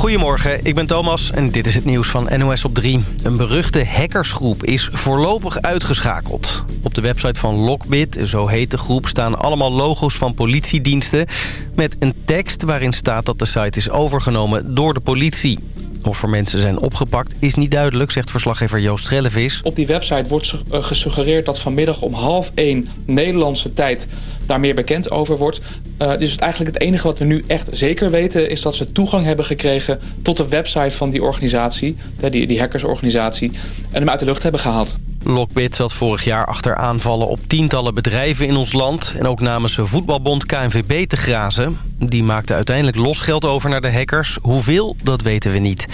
Goedemorgen, ik ben Thomas en dit is het nieuws van NOS op 3. Een beruchte hackersgroep is voorlopig uitgeschakeld. Op de website van Lockbit, zo heet de groep, staan allemaal logo's van politiediensten... met een tekst waarin staat dat de site is overgenomen door de politie. Of er mensen zijn opgepakt is niet duidelijk, zegt verslaggever Joost Trellevis. Op die website wordt eh, gesuggereerd dat vanmiddag om half één Nederlandse tijd daar meer bekend over wordt. Uh, dus eigenlijk het enige wat we nu echt zeker weten is dat ze toegang hebben gekregen tot de website van die organisatie, die, die hackersorganisatie, en hem uit de lucht hebben gehaald. Lockbit zat vorig jaar achter aanvallen op tientallen bedrijven in ons land... en ook namens de voetbalbond KNVB te grazen. Die maakte uiteindelijk losgeld over naar de hackers. Hoeveel, dat weten we niet.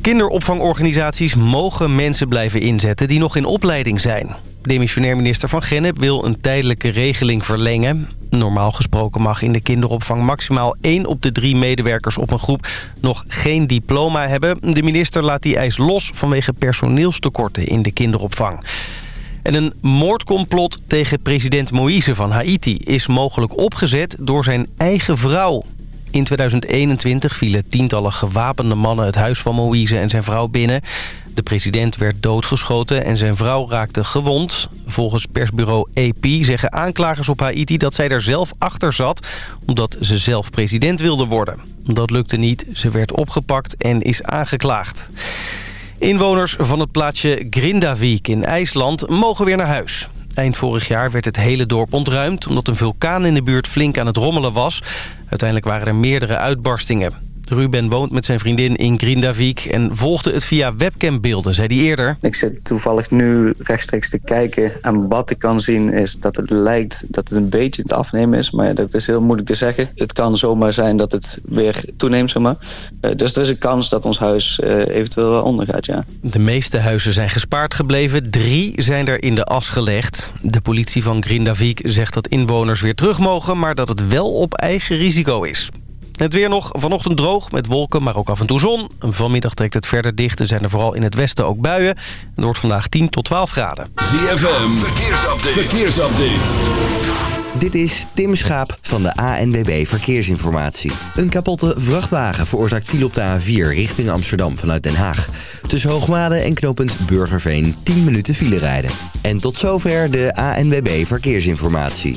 Kinderopvangorganisaties mogen mensen blijven inzetten die nog in opleiding zijn. Demissionair minister Van Gennep wil een tijdelijke regeling verlengen. Normaal gesproken mag in de kinderopvang maximaal één op de drie medewerkers op een groep nog geen diploma hebben. De minister laat die eis los vanwege personeelstekorten in de kinderopvang. En een moordcomplot tegen president Moïse van Haiti is mogelijk opgezet door zijn eigen vrouw. In 2021 vielen tientallen gewapende mannen het huis van Moïse en zijn vrouw binnen. De president werd doodgeschoten en zijn vrouw raakte gewond. Volgens persbureau AP zeggen aanklagers op Haiti dat zij er zelf achter zat... omdat ze zelf president wilde worden. Dat lukte niet, ze werd opgepakt en is aangeklaagd. Inwoners van het plaatsje Grindavik in IJsland mogen weer naar huis. Eind vorig jaar werd het hele dorp ontruimd... omdat een vulkaan in de buurt flink aan het rommelen was. Uiteindelijk waren er meerdere uitbarstingen. Ruben woont met zijn vriendin in Grindavik en volgde het via webcambeelden, zei hij eerder. Ik zit toevallig nu rechtstreeks te kijken en wat ik kan zien is dat het lijkt dat het een beetje het afnemen is. Maar dat is heel moeilijk te zeggen. Het kan zomaar zijn dat het weer toeneemt, zomaar. Uh, dus er is een kans dat ons huis uh, eventueel ondergaat, ja. De meeste huizen zijn gespaard gebleven. Drie zijn er in de as gelegd. De politie van Grindavik zegt dat inwoners weer terug mogen... maar dat het wel op eigen risico is. Het weer nog vanochtend droog met wolken, maar ook af en toe zon. Vanmiddag trekt het verder dicht en zijn er vooral in het westen ook buien. Het wordt vandaag 10 tot 12 graden. ZFM, verkeersupdate. verkeersupdate. Dit is Tim Schaap van de ANWB Verkeersinformatie. Een kapotte vrachtwagen veroorzaakt file op de A4 richting Amsterdam vanuit Den Haag. Tussen Hoogmade en knooppunt Burgerveen 10 minuten file rijden. En tot zover de ANWB Verkeersinformatie.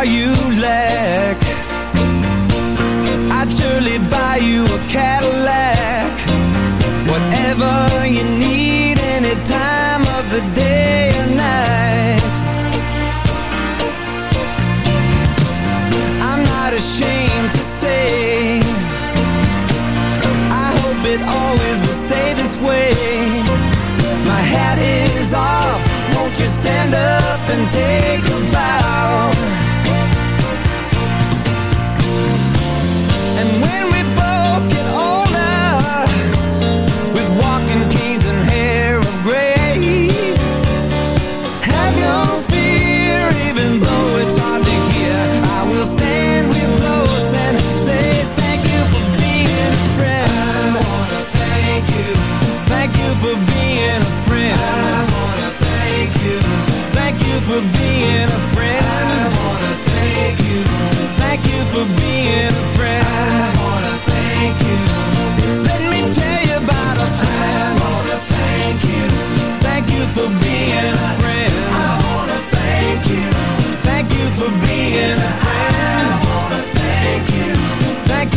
are you lack I'd surely buy you a Cadillac. Whatever you need any time of the day or night. I'm not ashamed to say I hope it always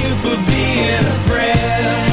you for being a friend.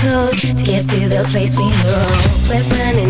to get to the place we know. We're running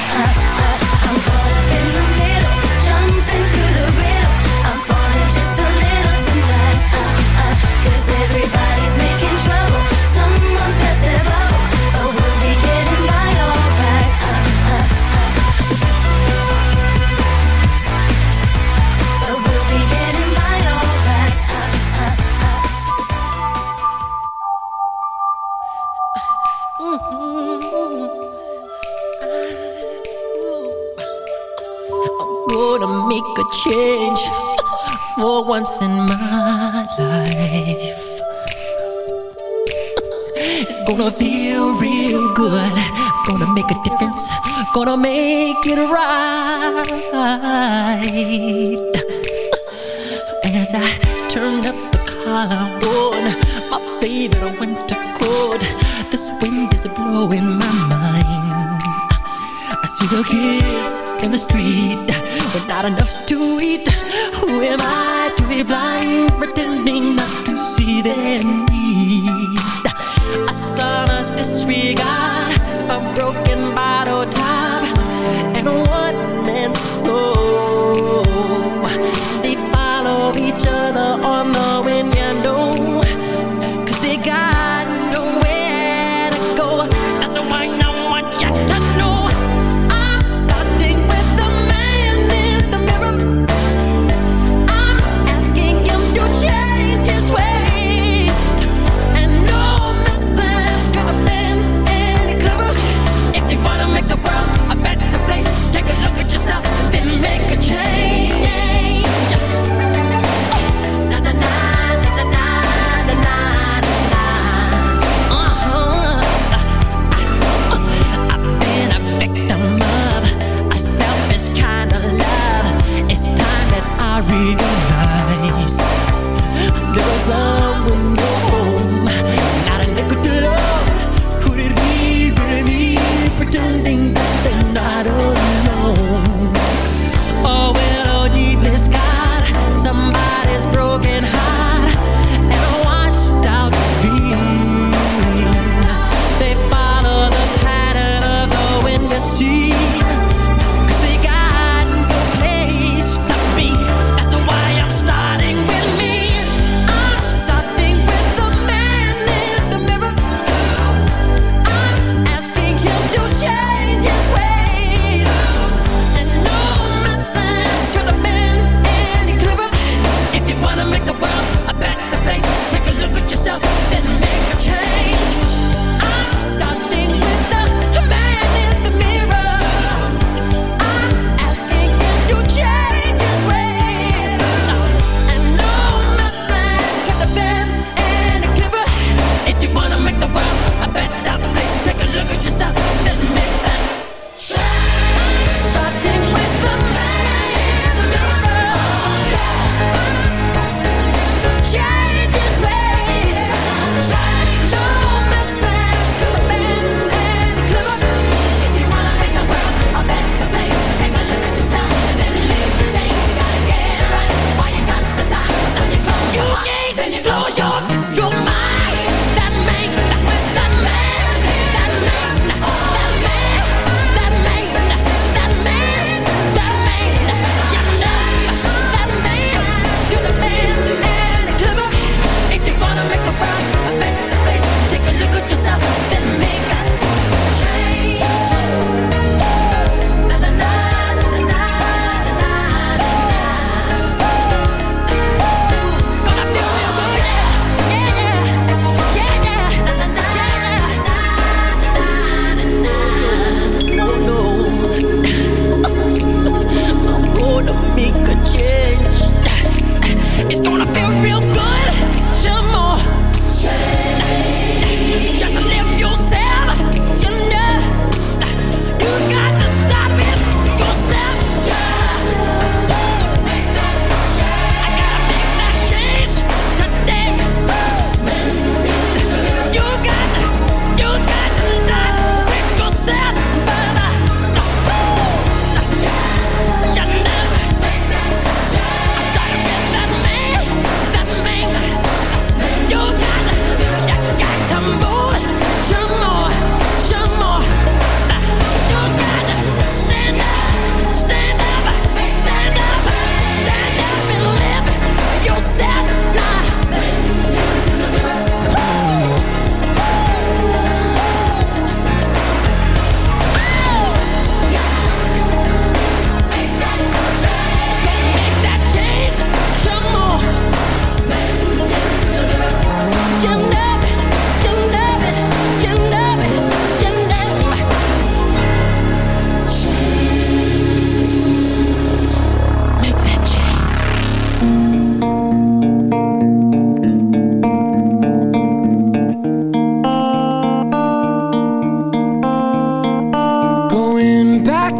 gonna make it right. As I turned up the collarbone, my favorite winter coat, this wind is blowing my mind. I see the kids in the street, but not enough to eat. Who am I to be blind, pretending not to see their need? I saw us disregard.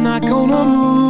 I'm not gonna move